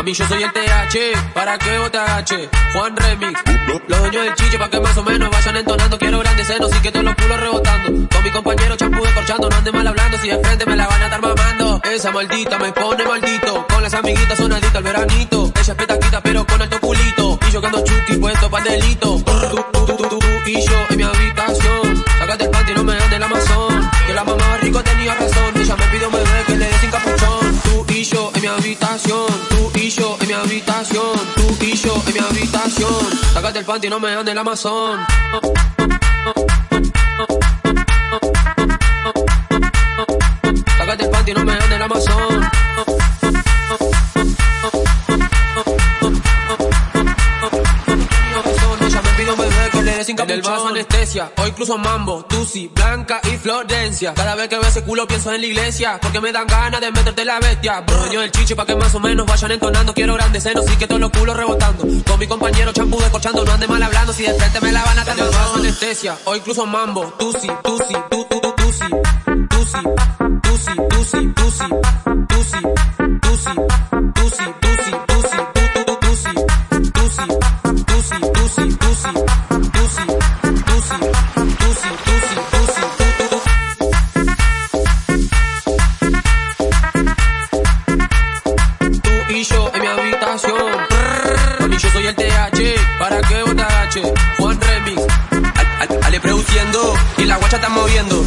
Mami, yo soy el TH, para que vos. Juan Remix, los dueños del chiche, pa' que más o menos vayan entonando. Quiero grandes senos y que todos los culos rebotando. Con mi compañero champú descorchando, no ande mal hablando. Si de frente me la van a estar mamando. Esa maldita me pone maldito. Con las amiguitas son al veranito. Ella es petaquita, pero con alto culito. Y yo que ando chuki, puesto pa'l delito. Tú, tú, tú, tú, y yo en mi habitación. Sácate el panty, no me ande el Amazon. Que la mamá rico tenía razón. Ella me pidió me ve que le dé sin capuchón. Tú y yo en mi habitación. Habitación. Tú y en mi habitación. Sácate el panty, no me ande el Amazon. Sácate el panty, no me ande el Amazon. Dé sin En el vaso anestesia, o incluso mambo, Tusi, Blanca y Florencia. Cada vez que veo ese culo pienso en la iglesia, porque me dan ganas de meterte la bestia. Dueño del chiche pa' que más o menos vayan entonando. Quiero grandes senos y que todos los culos rebotando. Con mi compañero champú descorchando, no ande mal hablando. Si de frente me la van a estar vaso anestesia, o incluso mambo, Tusi, Tusi, tu, tu, tu, Tusi, Tusi, Tusi, Tusi, Tusi, Tusi, Tusi, Tusi, Tú y yo en mi habitación. Mami, yo soy el TH, ¿para qué vos Juan Remix, Ale produciendo y la guacha está moviendo.